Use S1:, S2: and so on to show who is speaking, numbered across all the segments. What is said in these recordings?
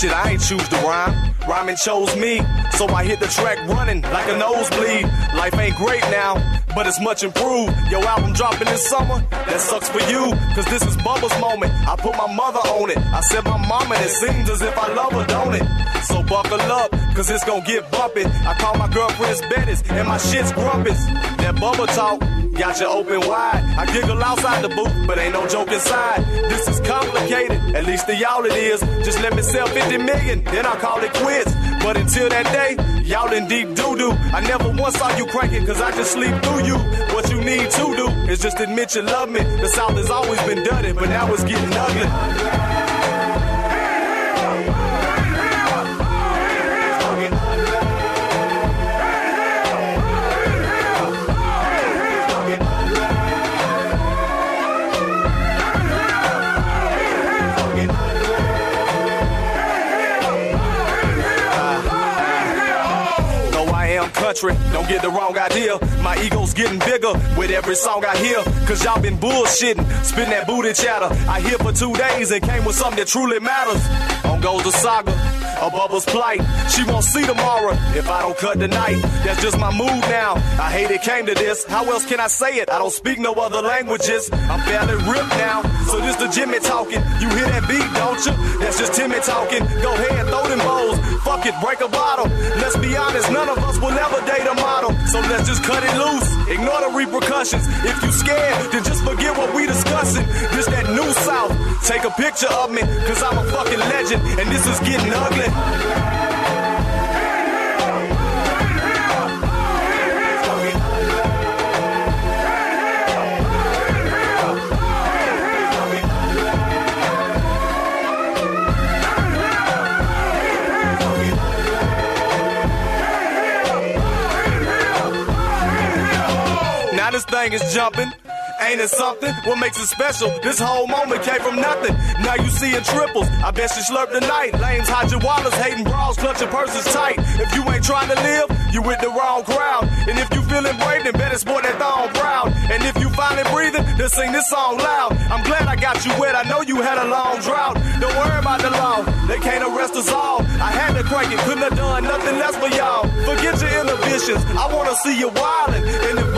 S1: choose to rhyme. Rhyming chose me, so I hit the track running like a nosebleed. Life ain't great now, but it's much improved. Your album dropping this summer, that sucks for you, cause this is Bubba's moment. I put my mother on it. I said my mama, and it seems as if I love her, don't it? So buckle up, cause it's gonna get bumpy. I call my girlfriends Bettis, and my shit's grumpus. That Bubba talk. Got you open wide. I giggle outside the booth, but ain't no joke inside. This is complicated, at least to y'all it is. Just let me sell 50 million, then I'll call it quits. But until that day, y'all in deep doo doo. I never once saw you cranking, cause I just sleep through you. What you need to do is just admit you love me. The South has always been dirty, but now it's getting ugly. Country, don't get the wrong idea. My ego's getting bigger with every song I hear. Cause y'all been bullshitting, spitting that booty chatter. I here for two days and came with something that truly matters. On goes the saga. A bubble's plight. She won't see tomorrow if I don't cut tonight. That's just my mood now. I hate it came to this. How else can I say it? I don't speak no other languages. I'm fairly ripped now. So this the Jimmy talking. You hear that beat, don't you? That's just Timmy talking. Go ahead, throw them bowls. Fuck it, break a bottle. Let's be honest, none of us will ever date a model. So let's just cut it loose. Ignore the repercussions. If you scared, then just forget what we discussing. This that new South. Take a picture of me, cause I'm a fucking legend. And this is getting ugly. This thing is jumping. Ain't it something? What makes it special? This whole moment came from nothing. Now you see in triples. I bet you slurp tonight. Lames, hiding wallets, hating bras, clutching purses tight. If you ain't trying to live, you with the wrong crowd. And if you feeling brave, then better sport that thong proud. And if you finally breathing, then sing this song loud. I'm glad I got you wet. I know you had a long drought. Don't worry about the law. They can't arrest us all. I had to crank it, couldn't have done nothing less for y'all. Forget your inhibitions. I wanna see you wildin'. And if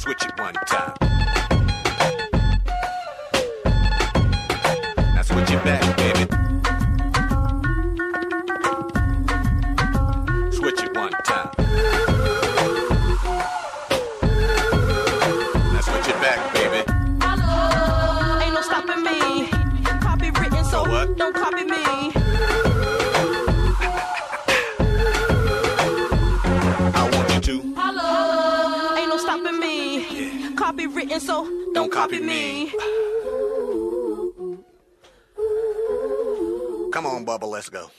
S2: Switch it one time. Now switch it back, baby.
S3: Copywritten, so don't,
S2: Don't
S3: copy,
S2: copy
S3: me.
S2: me. Come on, Bubba, let's go.